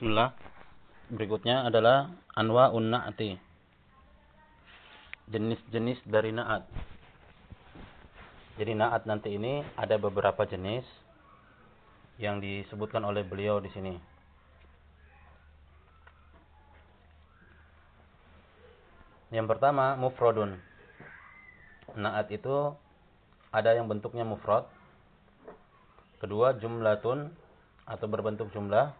Bismillah. Berikutnya adalah anwa unna'ati. Jenis-jenis dari na'at. Jadi na'at nanti ini ada beberapa jenis yang disebutkan oleh beliau di sini. Yang pertama mufradun. Na'at itu ada yang bentuknya mufrad. Kedua jumlatun atau berbentuk jumlah.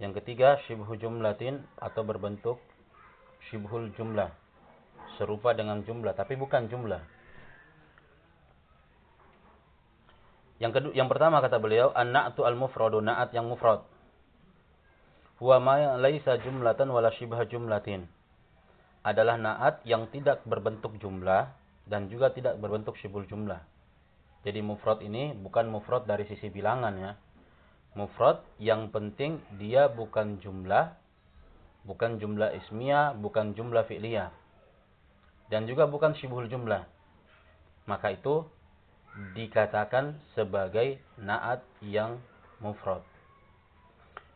Yang ketiga syibhu jumlatin atau berbentuk syibhul jumlah. Serupa dengan jumlah tapi bukan jumlah. Yang kedua, yang pertama kata beliau an-na'tu al-mufradu, na'at yang mufrad. Huwa ma laisa jumlatan wala syibha jumlatin. Adalah na'at yang tidak berbentuk jumlah dan juga tidak berbentuk syibhul jumlah. Jadi mufrad ini bukan mufrad dari sisi bilangan ya mufrad yang penting dia bukan jumlah bukan jumlah ismiyah bukan jumlah fi'liyah dan juga bukan syibhul jumlah. Maka itu dikatakan sebagai naat yang mufrad.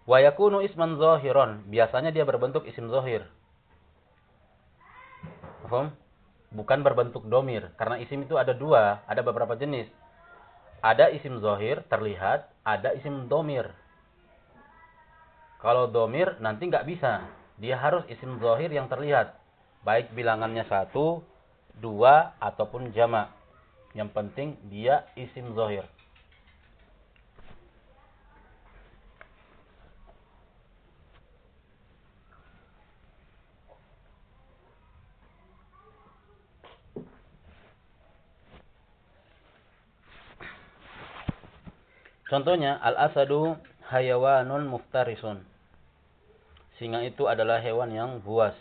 Wa yakunu isman zahiran biasanya dia berbentuk isim zahir. Paham bukan berbentuk domir karena isim itu ada dua ada beberapa jenis ada isim zohir terlihat, ada isim domir. Kalau domir nanti nggak bisa. Dia harus isim zohir yang terlihat. Baik bilangannya satu, dua, ataupun jama. Yang penting dia isim zohir. Contohnya al-asadu hayawanun muftarisun. Singa itu adalah hewan yang buas.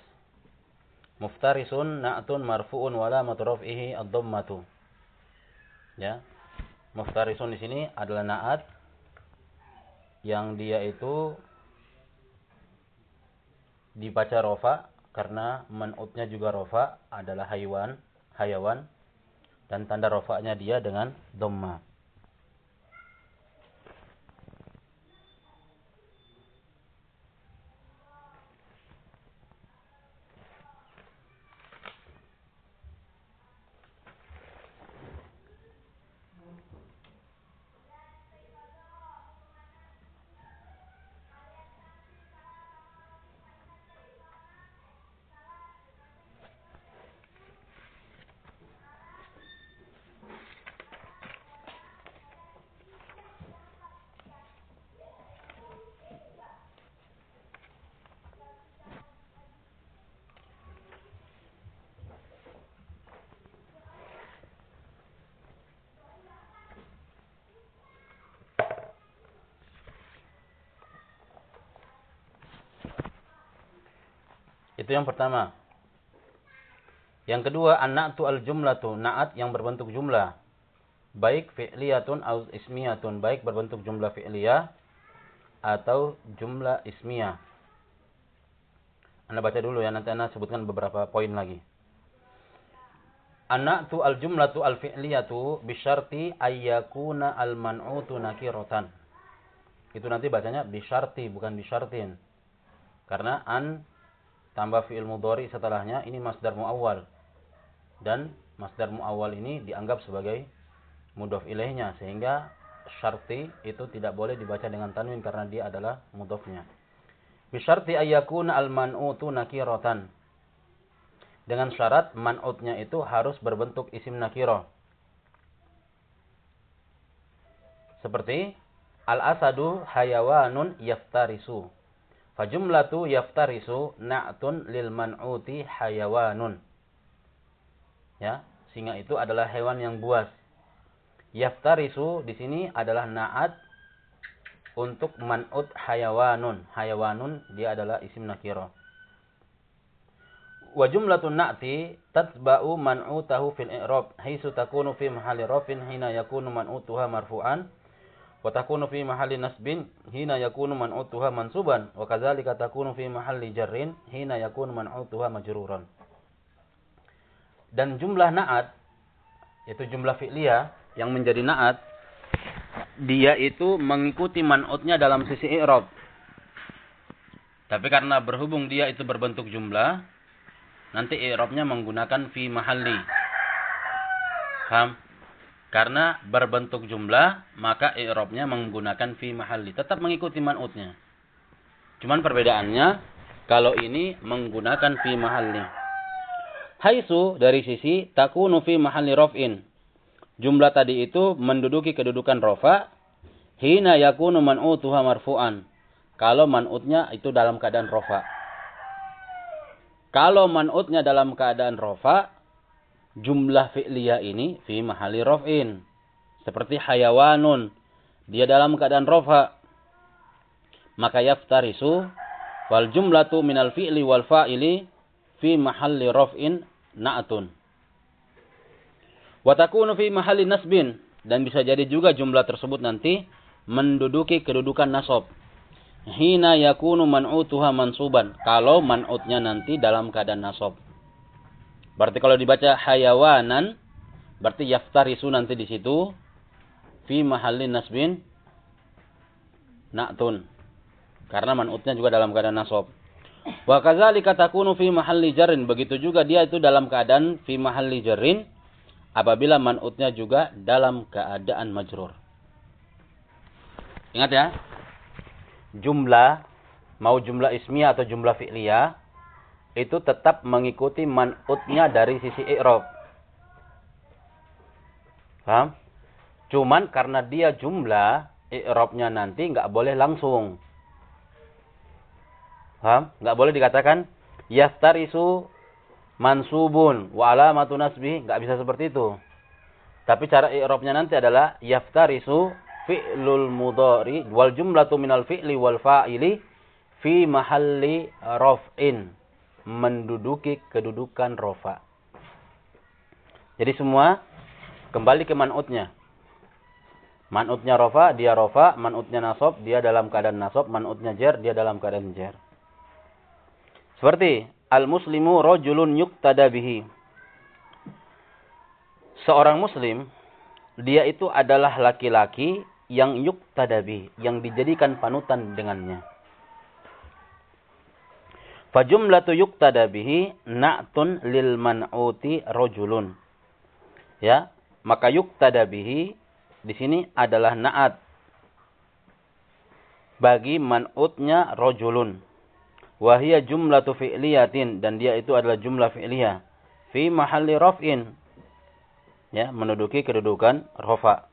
Muftarisun na'tun marfu'un wala matraf'ihi ad-dhammatu. Ya. Muftarisun di sini adalah na'at yang dia itu dibaca rofa karena man'utnya juga rofa adalah haywan, hayawan dan tanda rofanya dia dengan dhamma. Itu yang pertama. Yang kedua, an-na'tu al-jumlatu, na'at yang berbentuk jumlah. Baik fi'liyatun atau ismiyatun, baik berbentuk jumlah fi'liyah atau jumlah ismiyah. Anda baca dulu ya, nanti Anda sebutkan beberapa poin lagi. An-na'tu al-jumlatu al-fi'liyatu bisyarti ayyakuna al-man'utu nakiratan. Itu nanti bacanya bisyarti, bukan bisyartin. Karena an tambah fi'il mudhari setelahnya ini masdar muawwal. Dan masdar muawwal ini dianggap sebagai mudhaf ilaihnya sehingga syarti itu tidak boleh dibaca dengan tanwin karena dia adalah mudhafnya. Bisyarti ayyakuna al-man'utu nakiratan. Dengan syarat man'utnya itu harus berbentuk isim nakirah. Seperti al-asadu hayawanun yaftarisu. Fajumlatu yaftarisu na'tun lil man'uti hayawanun. Ya, singa itu adalah hewan yang buas. Yaftarisu di sini adalah na'at untuk man'ut hayawanun. Hayawanun dia adalah isim nakira. Wa jumlatun na'ti tatba'u man'utahu fil i'rab haitsu takunu fi mahalli rafin hina yakunu man'utuha marfu'an wa takunu fi mahalli nasbin hina yakunu man'utuha mansuban wa kadzalika takunu fi mahalli jarrin hina yakunu man'utuha majruran dan jumlah na'at yaitu jumlah fi'liyah yang menjadi na'at dia itu mengikuti man'utnya dalam sisi i'rab Tapi karena berhubung dia itu berbentuk jumlah, nanti i'rabnya menggunakan fi mahalli. Paham? Karena berbentuk jumlah, maka i'rabnya menggunakan fi mahalli. Tetap mengikuti man'utnya. Cuman perbedaannya, kalau ini menggunakan fi mahalli. Haisu dari sisi takunu fi mahalli rof'in. Jumlah tadi itu menduduki kedudukan rofa. Hina yakunu man'utuha marfu'an. Kalau man'utnya itu dalam keadaan rofa. Kalau man'utnya dalam keadaan rofa, jumlah fi'liyah ini fi mahali rof'in. Seperti hayawanun. Dia dalam keadaan rofa. Maka yaftarisu wal jumlatu minal fi'li wal fa'ili fi mahalli rof'in na'atun. Watakunu fi mahalli nasbin. Dan bisa jadi juga jumlah tersebut nanti menduduki kedudukan nasob. Hina yakunu man'utuha mansuban. Kalau man'utnya nanti dalam keadaan nasob. Berarti kalau dibaca hayawanan, berarti yaftarisu nanti di situ fi mahallin nasbin na'tun. Karena man'utnya juga dalam keadaan nasab. Wa kadzalika takunu fi mahalli jarrin. Begitu juga dia itu dalam keadaan fi mahalli jarrin apabila man'utnya juga dalam keadaan majrur. Ingat ya. Jumlah mau jumlah ismiyah atau jumlah fi'liyah itu tetap mengikuti man'utnya dari sisi i'rab. Paham? Cuman karena dia jumlah, i'rabnya nanti nggak boleh langsung. Paham? Nggak boleh dikatakan yastarisu mansubun wa alamatu nasbih, nggak bisa seperti itu. Tapi cara i'rabnya nanti adalah yaftarisu fi'lul mudhari wal jumlatu minal fi'li wal fa'ili fi mahalli raf'in menduduki kedudukan rofa. Jadi semua kembali ke man'utnya. Man'utnya rofa, dia rofa. Man'utnya nasob, dia dalam keadaan nasob. Man'utnya jer, dia dalam keadaan jer. Seperti, Al-muslimu rojulun yuktada bihi. Seorang muslim, dia itu adalah laki-laki yang yuktada bihi. Yang dijadikan panutan dengannya. Fajumlatu yuqtada bihi na'tun lil man'uti rajulun. Ya, maka yuqtada bihi di sini adalah na'at bagi man'utnya rajulun. Wa hiya jumlatu fi'liyatin dan dia itu adalah jumlah fi'liyah fi mahalli raf'in. Ya, menduduki kedudukan rafa.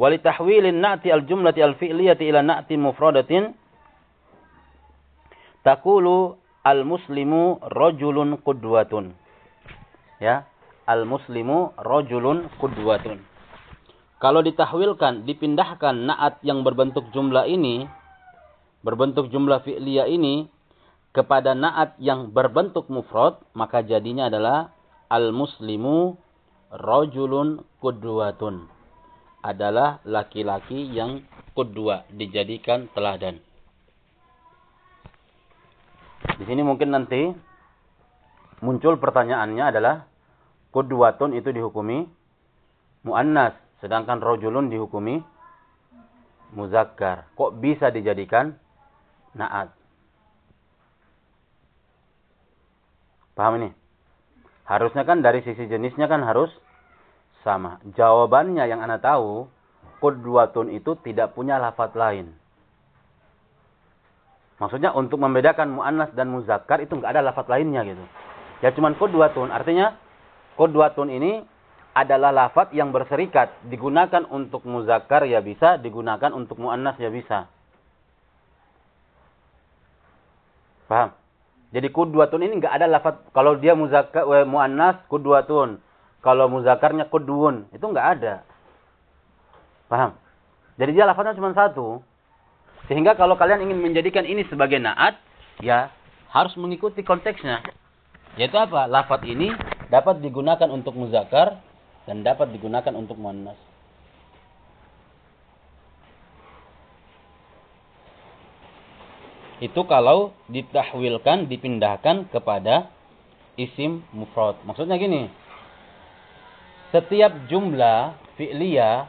Walitahwilin na'ti al-jumlati al-fi'liyati ila na'ti mufradatin takulu al-muslimu rojulun kudwatun. Ya, al-muslimu rojulun kudwatun. Kalau ditahwilkan, dipindahkan naat yang berbentuk jumlah ini, berbentuk jumlah fi'liyah ini, kepada naat yang berbentuk mufrad, maka jadinya adalah al-muslimu rojulun kudwatun. Adalah laki-laki yang kudwa, dijadikan teladan. Di sini mungkin nanti muncul pertanyaannya adalah kudwatun itu dihukumi muannas, sedangkan rojulun dihukumi muzakkar. Kok bisa dijadikan naat? Paham ini? Harusnya kan dari sisi jenisnya kan harus sama. Jawabannya yang Anda tahu, kudwatun itu tidak punya lafat lain. Maksudnya untuk membedakan mu'annas dan muzakkar itu nggak ada lafaz lainnya gitu. Ya cuman qudwatun. Artinya qudwatun ini adalah lafaz yang berserikat. Digunakan untuk muzakkar ya bisa, digunakan untuk mu'annas ya bisa. Paham? Jadi qudwatun ini nggak ada lafaz kalau dia muzakkar mu'annas qudwatun. Kalau muzakkarnya qudwun, itu nggak ada. Paham? Jadi dia lafaznya cuma satu. Sehingga kalau kalian ingin menjadikan ini sebagai naat, ya harus mengikuti konteksnya. Yaitu apa? Lafat ini dapat digunakan untuk muzakkar dan dapat digunakan untuk muannas. Itu kalau ditahwilkan, dipindahkan kepada isim mufrad. Maksudnya gini. Setiap jumlah fi'liyah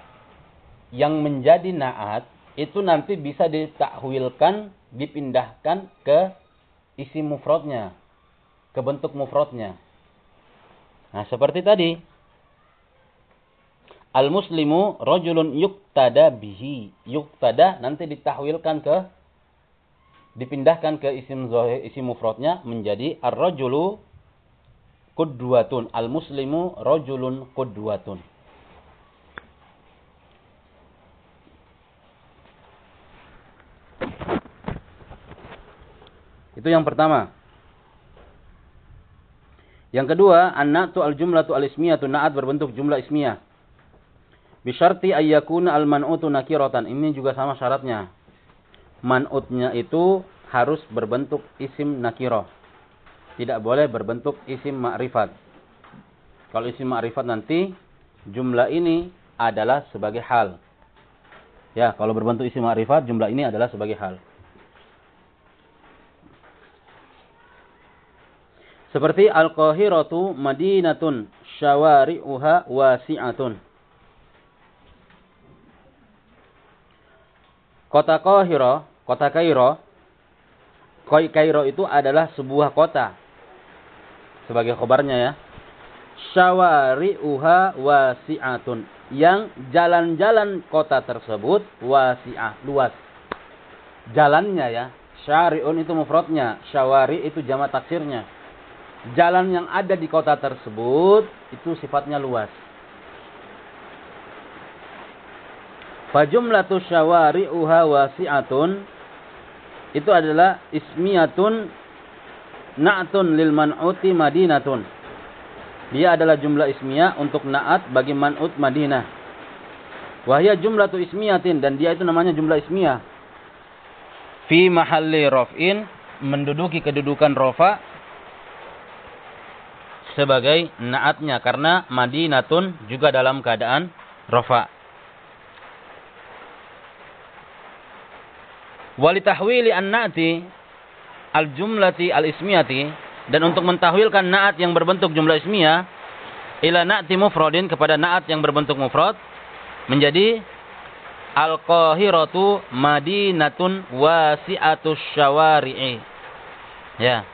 yang menjadi naat itu nanti bisa ditakwilkan, dipindahkan ke isi mufradnya, ke bentuk mufradnya. Nah, seperti tadi. Al-muslimu rajulun yuktada bihi. Yuktada nanti ditahwilkan ke dipindahkan ke isim isim mufradnya menjadi ar-rajulu qudwatun. Al-muslimu rajulun qudwatun. Itu yang pertama. Yang kedua, an-na'tu al-jumlatu al-ismiyatu na'at berbentuk jumlah ismiyah. Bisyarti ayyakuna al-man'utu nakiratan. Ini juga sama syaratnya. Man'utnya itu harus berbentuk isim nakirah. Tidak boleh berbentuk isim ma'rifat. Kalau isim ma'rifat nanti jumlah ini adalah sebagai hal. Ya, kalau berbentuk isim ma'rifat jumlah ini adalah sebagai hal. Seperti Al-Qahiratu Madinatun syawari'uha wasi'atun. Kota Qahira, kota Kairo, Kairo itu adalah sebuah kota. Sebagai khobarnya ya. Syawari'uha wasi'atun. Yang jalan-jalan kota tersebut wasi'ah, luas. Jalannya ya. Syari'un itu mufradnya, syawari itu jama taksirnya jalan yang ada di kota tersebut itu sifatnya luas. Fajumlatu syawari'uha wasi'atun itu adalah ismiyatun na'tun lil man'uti madinatun. Dia adalah jumlah ismiyah untuk na'at bagi man'ut Madinah. Wahya jumlatu ismiyatin dan dia itu namanya jumlah ismiyah. Fi mahalli raf'in menduduki kedudukan rofa sebagai naatnya karena Madinatun juga dalam keadaan rofa. Walitahwili an-na'ti al-jumlati al-ismiyati dan untuk mentahwilkan naat yang berbentuk jumlah ismiyah ila na'ti mufradin kepada naat yang berbentuk mufrad menjadi al-qahiratu madinatun wasi'atus syawari'i. Ya.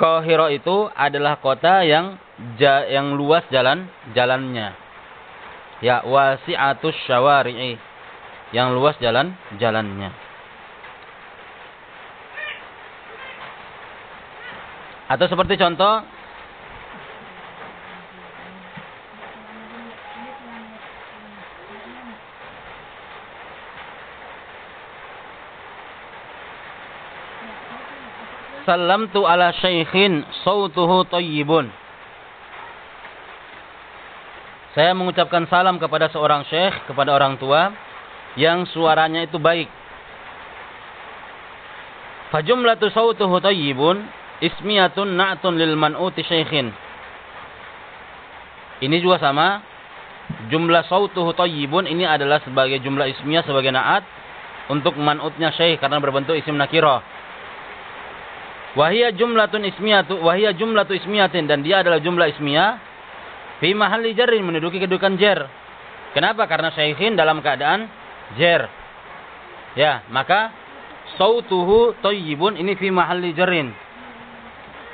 Kohiro itu adalah kota yang ja, yang luas jalan jalannya. Ya, wasi'atus syawari'i. Yang luas jalan jalannya. Atau seperti contoh sallamtu ala syaikhin sautuhu tayyibun. Saya mengucapkan salam kepada seorang syekh, kepada orang tua yang suaranya itu baik. Fajumlatu sautuhu tayyibun ismiyatun na'tun lil man'uti syaikhin. Ini juga sama. Jumlah sautuhu tayyibun ini adalah sebagai jumlah ismiyah sebagai na'at untuk man'utnya syekh karena berbentuk isim nakirah. Wahia jumlatun ismiyatu, wahia jumlatu ismiyatin dan dia adalah jumlah ismiyah fi mahalli jarrin menduduki kedudukan jar. Kenapa? Karena syaihin dalam keadaan jar. Ya, maka sautuhu thayyibun ini fi mahalli.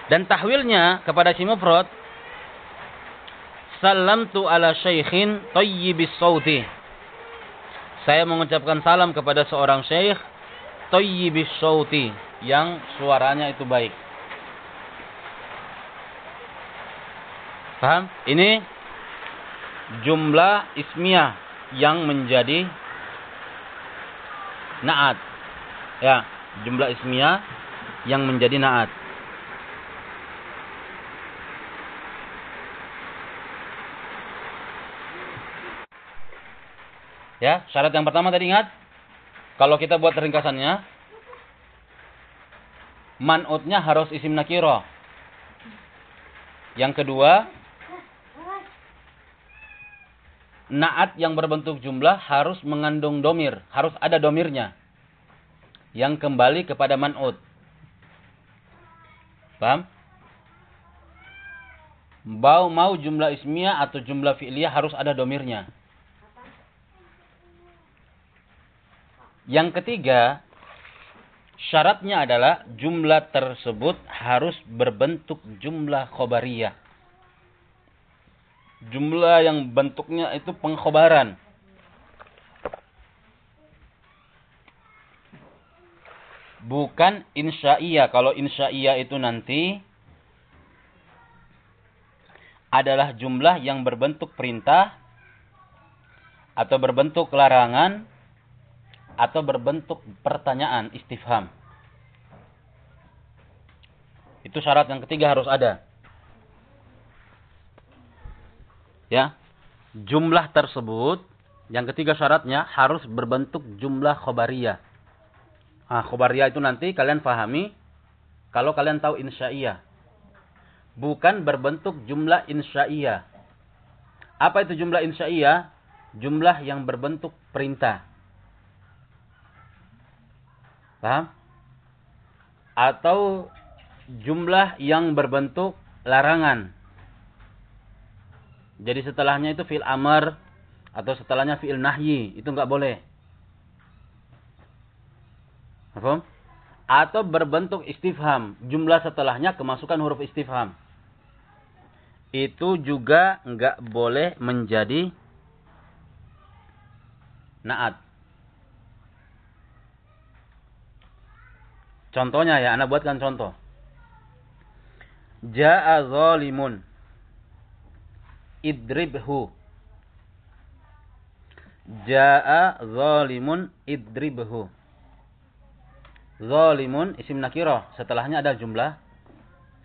Dan tahwilnya kepada si mufrad Salamtu ala syaikhin tayyibis sauti. Saya mengucapkan salam kepada seorang syekh tayyibis sauti yang suaranya itu baik. Paham? Ini jumlah ismiyah yang menjadi naat. Ya, jumlah ismiyah yang menjadi naat. Ya, syarat yang pertama tadi ingat. Kalau kita buat ringkasannya, man'utnya harus isim nakiro. Yang kedua, naat yang berbentuk jumlah harus mengandung domir. Harus ada domirnya. Yang kembali kepada man'ut. Paham? Mau, mau jumlah ismiyah atau jumlah fi'liyah harus ada domirnya. Yang ketiga, syaratnya adalah jumlah tersebut harus berbentuk jumlah khobariyah. Jumlah yang bentuknya itu pengkhobaran. Bukan insya'iyah. Kalau insya'iyah itu nanti adalah jumlah yang berbentuk perintah atau berbentuk larangan atau berbentuk pertanyaan istifham. Itu syarat yang ketiga harus ada. Ya. Jumlah tersebut yang ketiga syaratnya harus berbentuk jumlah khobariyah. Ah, khobariyah itu nanti kalian pahami kalau kalian tahu insya'iyah. Bukan berbentuk jumlah insya'iyah. Apa itu jumlah insya'iyah? Jumlah yang berbentuk perintah. Paham? Atau jumlah yang berbentuk larangan. Jadi setelahnya itu fi'il amar atau setelahnya fi'il nahyi, itu enggak boleh. Paham? Atau berbentuk istifham, jumlah setelahnya kemasukan huruf istifham. Itu juga enggak boleh menjadi naat. Contohnya ya, anak buatkan contoh. Ja'a zalimun. Idribhu. Ja'a zalimun idribhu. Zalimun isim nakirah. Setelahnya ada jumlah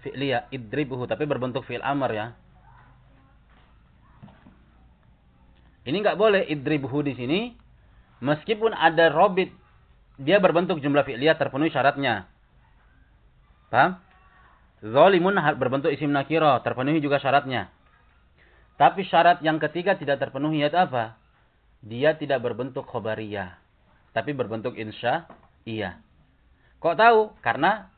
fi'liyah idribhu tapi berbentuk fi'il amr ya. Ini enggak boleh idribhu di sini meskipun ada robit dia berbentuk jumlah fi'liyah terpenuhi syaratnya. Paham? Zalimun berbentuk isim nakiro, terpenuhi juga syaratnya. Tapi syarat yang ketiga tidak terpenuhi yaitu apa? Dia tidak berbentuk khobariyah. Tapi berbentuk insya iya. Kok tahu? Karena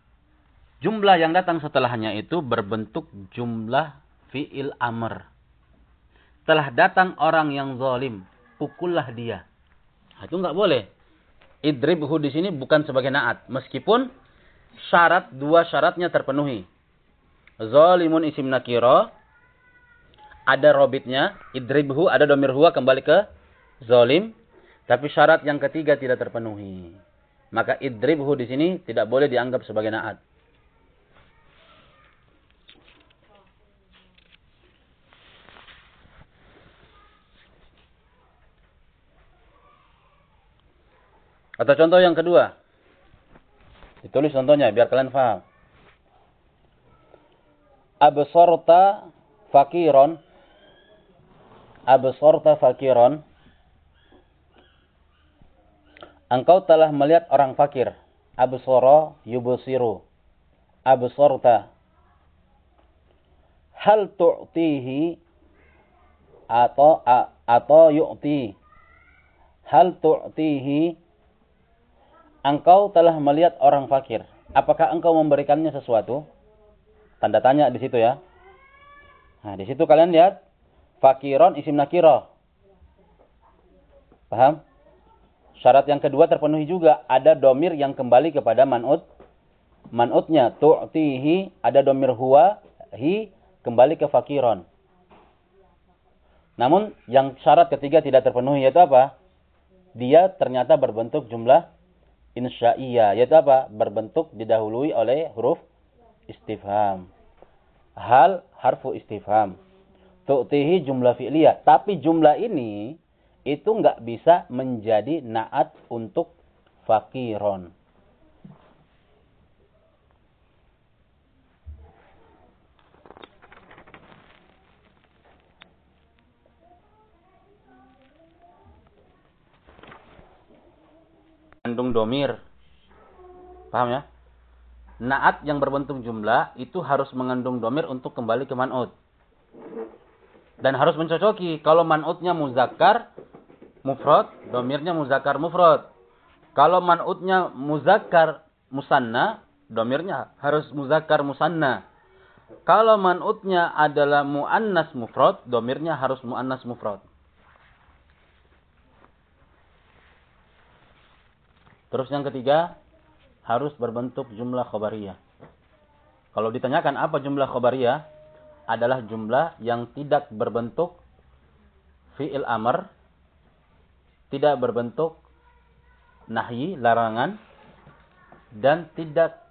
jumlah yang datang setelahnya itu berbentuk jumlah fi'il amr. Telah datang orang yang zalim, pukullah dia. Itu enggak boleh idribhu di sini bukan sebagai naat. Meskipun syarat dua syaratnya terpenuhi. Zalimun isim nakiro. Ada robitnya. Idribhu ada domir huwa kembali ke zalim. Tapi syarat yang ketiga tidak terpenuhi. Maka idribhu di sini tidak boleh dianggap sebagai naat. Atau contoh yang kedua. Ditulis contohnya biar kalian paham. Absorta fakiron. Absorta fakiron. Engkau telah melihat orang fakir. Absoro yubusiru. Absorta. Hal tu'tihi atau atau yu'ti. Hal tu'tihi engkau telah melihat orang fakir. Apakah engkau memberikannya sesuatu? Tanda tanya di situ ya. Nah, di situ kalian lihat fakiron isim nakiro. Paham? Syarat yang kedua terpenuhi juga. Ada domir yang kembali kepada man'ut. Man'utnya tu'tihi. Ada domir huwa. Hi kembali ke fakiron. Namun yang syarat ketiga tidak terpenuhi yaitu apa? Dia ternyata berbentuk jumlah insya'iyah. Yaitu apa? Berbentuk didahului oleh huruf istifham. Hal harfu istifham. Tu'tihi jumlah fi'liyah. Tapi jumlah ini itu nggak bisa menjadi naat untuk fakiron. Mengandung domir. Paham ya? Naat yang berbentuk jumlah itu harus mengandung domir untuk kembali ke man'ud. Dan harus mencocoki. Kalau man'udnya muzakkar, mufrad, domirnya muzakkar mufrad. Kalau man'udnya muzakkar musanna, domirnya harus muzakkar musanna. Kalau man'udnya adalah mu'annas mufrad, domirnya harus mu'annas mufrad. Terus yang ketiga, harus berbentuk jumlah khobariyah. Kalau ditanyakan apa jumlah khobariyah, adalah jumlah yang tidak berbentuk fi'il amr, tidak berbentuk nahyi, larangan, dan tidak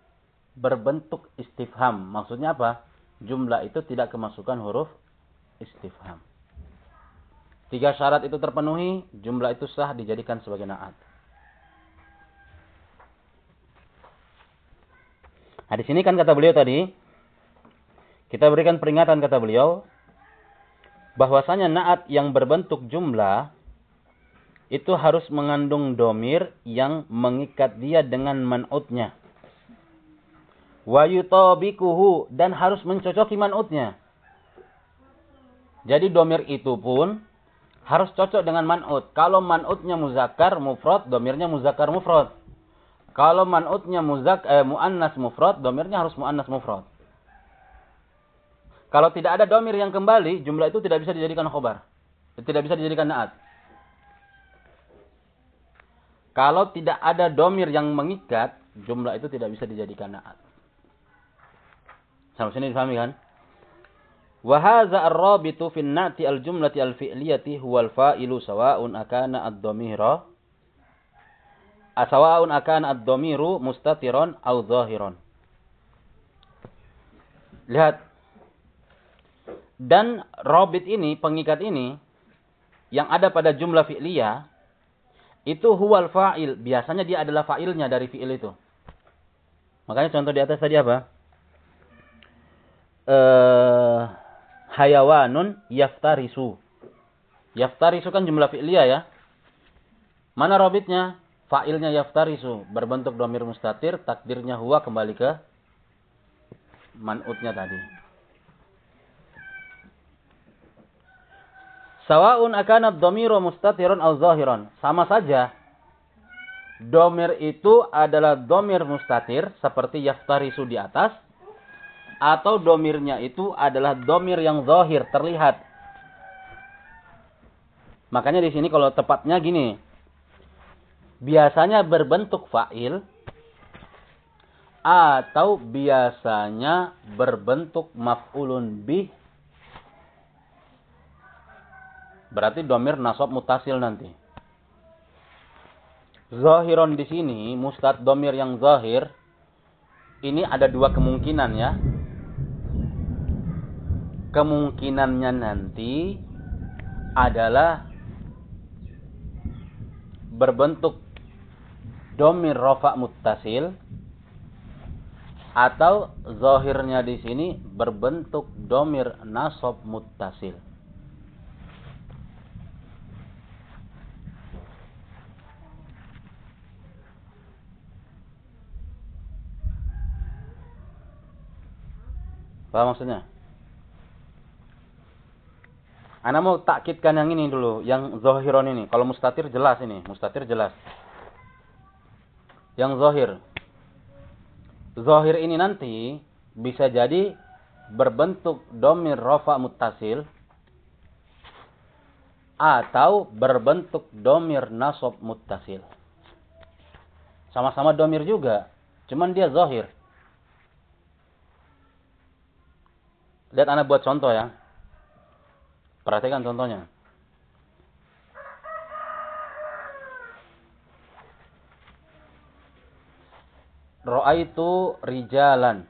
berbentuk istifham. Maksudnya apa? Jumlah itu tidak kemasukan huruf istifham. Tiga syarat itu terpenuhi, jumlah itu sah dijadikan sebagai naat. Nah, di sini kan kata beliau tadi, kita berikan peringatan kata beliau, bahwasanya naat yang berbentuk jumlah itu harus mengandung domir yang mengikat dia dengan man'utnya. Wa yutabikuhu dan harus mencocoki man'utnya. Jadi domir itu pun harus cocok dengan man'ut. Kalau man'utnya muzakkar mufrad, domirnya muzakkar mufrad. Kalau man'utnya muzak eh, muannas mufrad, domirnya harus muannas mufrad. Kalau tidak ada domir yang kembali, jumlah itu tidak bisa dijadikan khobar. Tidak bisa dijadikan naat. Kalau tidak ada domir yang mengikat, jumlah itu tidak bisa dijadikan naat. Sampai sini difahami kan? Wahaza ar-rabitu fin na'ti al-jumlati al-fi'liyati huwal fa'ilu sawa'un akana ad-domira Asawaun akan ad-domiru mustatiron au zahiron. Lihat. Dan robit ini, pengikat ini, yang ada pada jumlah fi'liyah, itu huwal fa'il. Biasanya dia adalah fa'ilnya dari fi'il itu. Makanya contoh di atas tadi apa? Uh, hayawanun yaftarisu. Yaftarisu kan jumlah fi'liyah ya. Mana robitnya? Fa'ilnya yaftarisu berbentuk domir mustatir, takdirnya huwa kembali ke man'utnya tadi. Sawa'un akan domiru mustatirun al zahiran. Sama saja. Domir itu adalah domir mustatir seperti yaftarisu di atas. Atau domirnya itu adalah domir yang zahir, terlihat. Makanya di sini kalau tepatnya gini biasanya berbentuk fa'il atau biasanya berbentuk maf'ulun bih. Berarti domir nasab mutasil nanti. Zahiron di sini mustad domir yang zahir ini ada dua kemungkinan ya. Kemungkinannya nanti adalah berbentuk domir rofa muttasil atau zohirnya di sini berbentuk domir nasob muttasil. Apa maksudnya? Anda mau takkitkan yang ini dulu, yang zohiron ini. Kalau mustatir jelas ini, mustatir jelas yang zahir. Zahir ini nanti bisa jadi berbentuk domir rofa mutasil atau berbentuk domir nasob mutasil. Sama-sama domir juga, cuman dia zahir. Lihat anak buat contoh ya. Perhatikan contohnya. Ra'aitu rijalan.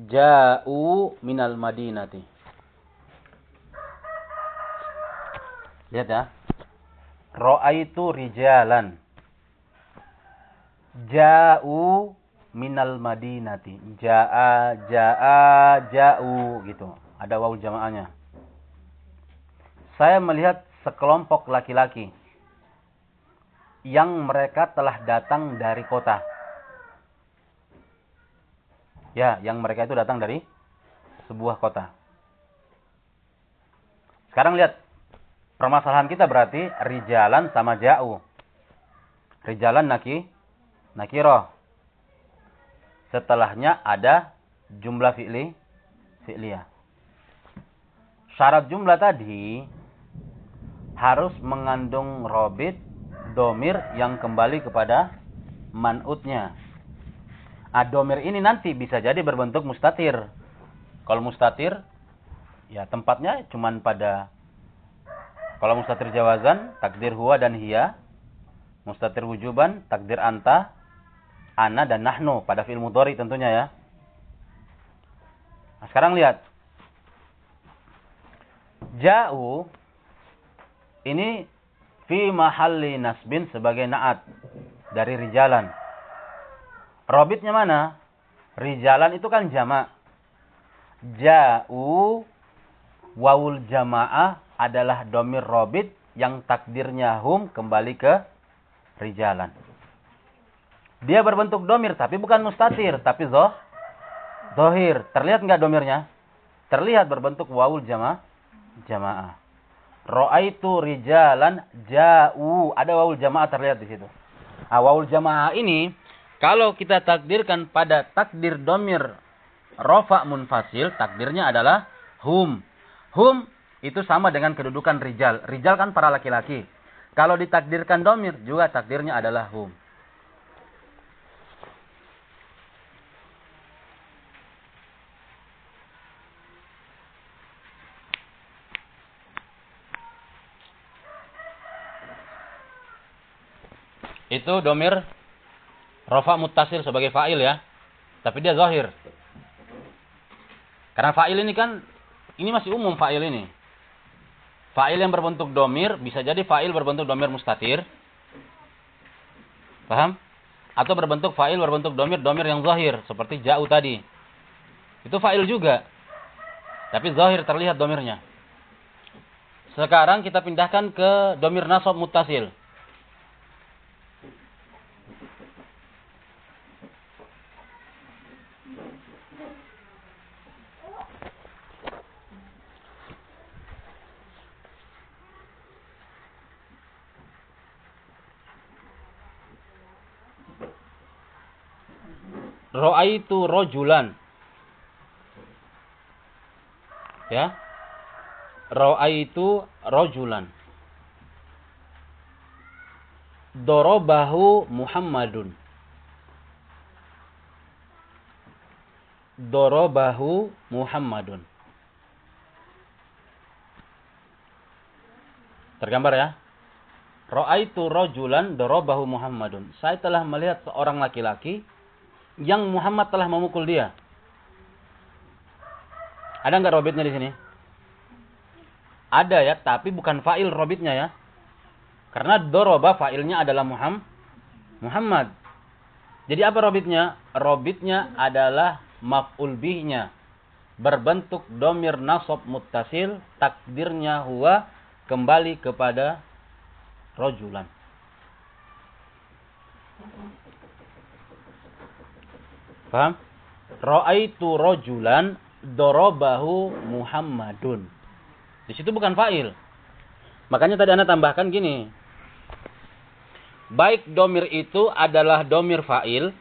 Ja'u minal madinati. Lihat ya. Ra'aitu rijalan. Ja'u minal madinati. Ja'a, ja'a, ja'u gitu. Ada wawu jamaahnya. Saya melihat sekelompok laki-laki yang mereka telah datang dari kota. Ya, yang mereka itu datang dari sebuah kota. Sekarang lihat permasalahan kita berarti rijalan sama jauh. Rijalan naki nakiro. Setelahnya ada jumlah fi'li fi'liyah. Syarat jumlah tadi harus mengandung robit domir yang kembali kepada man'utnya. Ah, domir ini nanti bisa jadi berbentuk mustatir. Kalau mustatir, ya tempatnya cuman pada kalau mustatir jawazan, takdir huwa dan hiya. Mustatir wujuban, takdir anta, ana dan nahnu pada fi'il mudhari tentunya ya. Nah, sekarang lihat. Ja'u ini fi mahalli nasbin sebagai naat dari rijalan. Robitnya mana? Rijalan itu kan jamak. Ja'u wawul jamaah adalah domir robit yang takdirnya hum kembali ke rijalan. Dia berbentuk domir tapi bukan mustatir tapi zoh, zohir. Terlihat nggak domirnya? Terlihat berbentuk wawul jama jamaah. Ro'aitu rijalan ja'u. Ada wawul jamaah terlihat di situ. Nah, wawul jamaah ini kalau kita takdirkan pada takdir domir rofa munfasil, takdirnya adalah hum. Hum itu sama dengan kedudukan rijal. Rijal kan para laki-laki. Kalau ditakdirkan domir, juga takdirnya adalah hum. Itu domir rofa mutasil sebagai fa'il ya. Tapi dia zahir. Karena fa'il ini kan, ini masih umum fa'il ini. Fa'il yang berbentuk domir, bisa jadi fa'il berbentuk domir mustatir. Paham? Atau berbentuk fa'il berbentuk domir, domir yang zahir. Seperti jauh tadi. Itu fa'il juga. Tapi zahir terlihat domirnya. Sekarang kita pindahkan ke domir nasab mutasil. Ra'aitu rojulan. Ya. Ra'aitu rojulan. Dorobahu Muhammadun. Dorobahu Muhammadun. Tergambar ya. Ra'aitu rojulan dorobahu Muhammadun. Saya telah melihat seorang laki-laki yang Muhammad telah memukul dia. Ada nggak robitnya di sini? Ada ya, tapi bukan fa'il robitnya ya. Karena doroba fa'ilnya adalah Muhammad. Muhammad. Jadi apa robitnya? Robitnya adalah maf'ul bihnya. Berbentuk domir nasob muttasil, takdirnya huwa kembali kepada rojulan. Paham? Ra'aitu rojulan dorobahu Muhammadun. Di situ bukan fa'il. Makanya tadi Anda tambahkan gini. Baik domir itu adalah domir fa'il.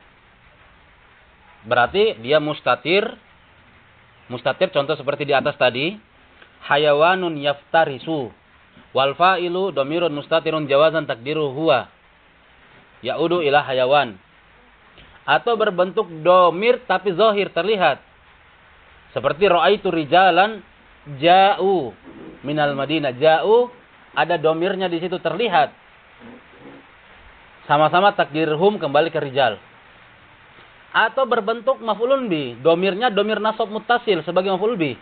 Berarti dia mustatir. Mustatir contoh seperti di atas tadi. Hayawanun yaftarisu. Wal fa'ilu domirun mustatirun jawazan takdiru huwa. Ya'udu ila hayawan atau berbentuk domir tapi zohir terlihat. Seperti ro'aitu rijalan ja'u minal Madinah. Ja'u ada domirnya di situ terlihat. Sama-sama takdir hum kembali ke rijal. Atau berbentuk maf'ulun bi. Domirnya domir nasab mutasil sebagai maf'ul bi.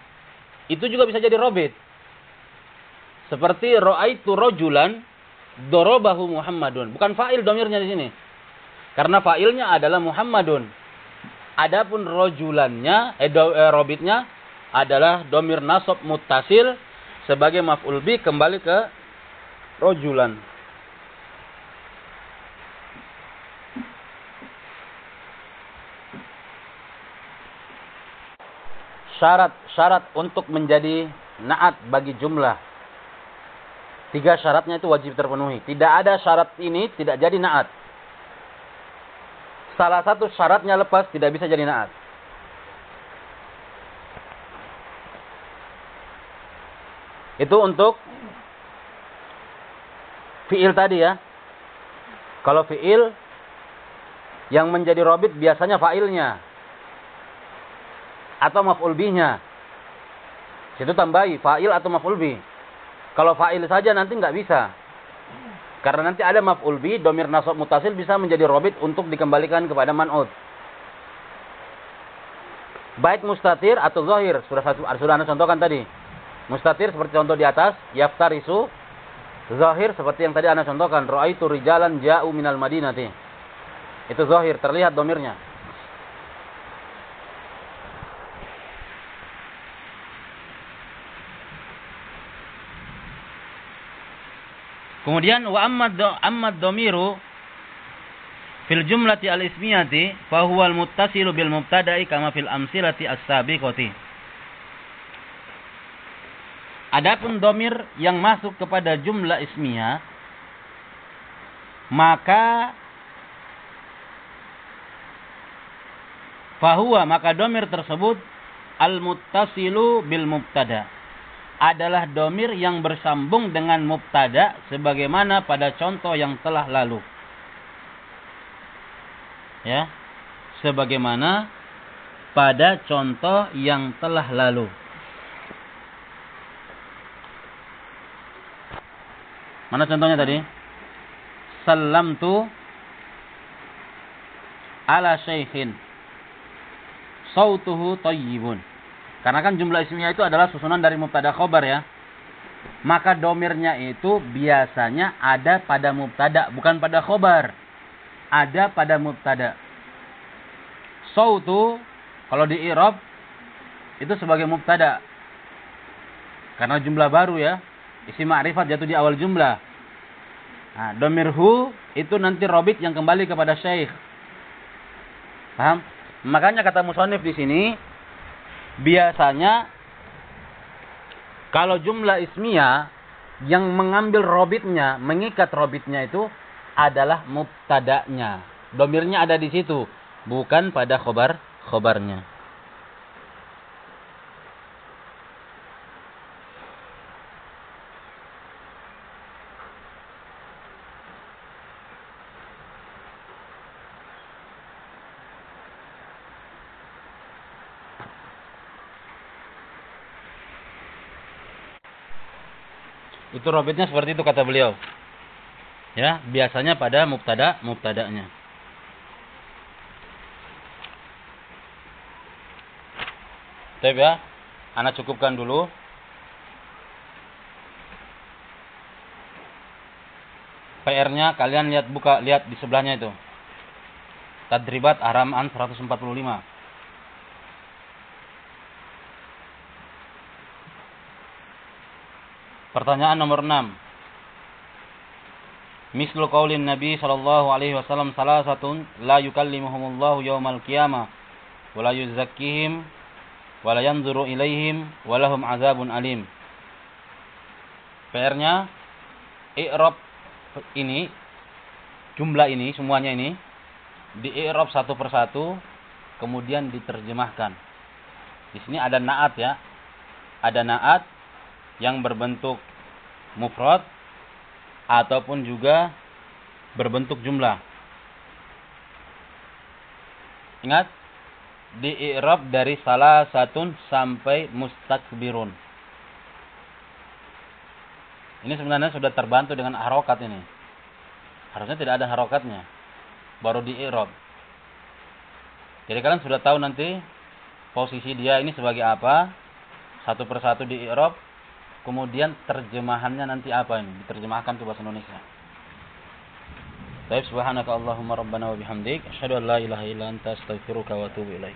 Itu juga bisa jadi robit. Seperti ro'aitu rojulan dorobahu Muhammadun. Bukan fa'il domirnya di sini. Karena fa'ilnya adalah Muhammadun. Adapun rojulannya, eh, eh, robitnya adalah domir nasob mutasil sebagai maf'ul bi kembali ke rojulan. Syarat-syarat untuk menjadi naat bagi jumlah. Tiga syaratnya itu wajib terpenuhi. Tidak ada syarat ini tidak jadi naat salah satu syaratnya lepas tidak bisa jadi naat. Itu untuk fiil tadi ya. Kalau fi'il yang menjadi robit biasanya fa'ilnya atau maf'ul bihnya. Situ tambahi fa'il atau maf'ul bih. Kalau fa'il saja nanti nggak bisa. Karena nanti ada maf'ul bih, domir nasab mutasil bisa menjadi robit untuk dikembalikan kepada man'ud. Baik mustatir atau zahir. Sudah, sudah anda contohkan tadi. Mustatir seperti contoh di atas. Yaftarisu Zahir seperti yang tadi Anda contohkan. Ra'aitu rijalan ja'u minal madinati. Itu zahir, terlihat domirnya. Kemudian wa amma amma domiru fil jumlati al ismiyati fa huwa al muttasilu bil mubtada'i kama fil amsilati as-sabiqati. Adapun domir yang masuk kepada jumlah ismiyah, maka fahuwa maka domir tersebut al-muttasilu bil mubtada adalah domir yang bersambung dengan mubtada sebagaimana pada contoh yang telah lalu. Ya. Sebagaimana pada contoh yang telah lalu. Mana contohnya tadi? Salam tu ala syekhin. Sautuhu tayyibun. Karena kan jumlah ismiyah itu adalah susunan dari mubtada khobar ya. Maka domirnya itu biasanya ada pada mubtada, bukan pada khobar. Ada pada mubtada. Sautu, kalau di irob, itu sebagai mubtada. Karena jumlah baru ya. Isi ma'rifat jatuh di awal jumlah. Nah, domirhu itu nanti robit yang kembali kepada syekh. Paham? Makanya kata musonif di sini biasanya kalau jumlah ismiyah yang mengambil robitnya, mengikat robitnya itu adalah mubtada'nya. Domirnya ada di situ, bukan pada khobar khobarnya. Itu robitnya seperti itu kata beliau. Ya, biasanya pada mubtada mubtada'nya. Baik ya. Anak cukupkan dulu. PR-nya kalian lihat buka lihat di sebelahnya itu. Tadribat Araman 145. Pertanyaan nomor 6. Mislu qaulin Nabi sallallahu alaihi wasallam salah satu la yukallimuhumullahu yaumal qiyamah wa la yuzakkihim wa la yanzuru ilaihim wa lahum azabun alim. PR-nya i'rab ini jumlah ini semuanya ini di i'rab satu persatu kemudian diterjemahkan. Di sini ada naat ya. Ada naat yang berbentuk mufrad ataupun juga berbentuk jumlah. Ingat di i'rab dari salah satu sampai mustakbirun. Ini sebenarnya sudah terbantu dengan harokat ini. Harusnya tidak ada harokatnya. Baru di i'rab. Jadi kalian sudah tahu nanti posisi dia ini sebagai apa. Satu persatu di i'rab Kemudian terjemahannya nanti apa ini? Diterjemahkan ke bahasa Indonesia. Baik, subhanaka Allahumma rabbana wa bihamdik, asyhadu an la ilaha illa anta astaghfiruka wa atubu ilaik.